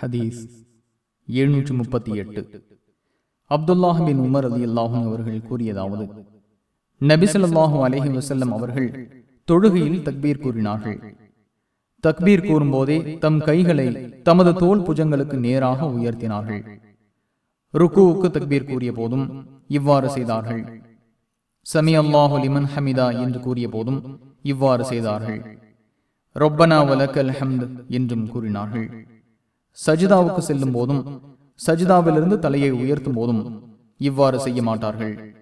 ஹதீஸ் எழுநூற்றி முப்பத்தி எட்டு. அப்துல்லாஹின் உமர் அலி அல்லாஹும் அவர்கள் கூறியதாவது நபிசல்லாஹூ அலஹி வசல்லம் அவர்கள் தொழுகையில் தக்பீர் கூறினார்கள். தக்பீர் கூறும்போதே தம் கைகளை தமது தோல் புஜங்களுக்கு நேராக உயர்த்தினார்கள். ருக்குவுக்கு தக்பீர் கூறிய போதும் இவ்வாறு செய்தார்கள். சமி அல்லாஹு லிமன் ஹமிதா என்று கூறிய போதும் இவ்வாறு செய்தார்கள். ரொப்பனா வலக்கல் ஹம்த் என்றும் கூறினார்கள். சஜிதாவுக்கு செல்லும் போதும் சஜிதாவிலிருந்து தலையை உயர்த்தும் போதும் இவ்வாறு செய்ய மாட்டார்கள்.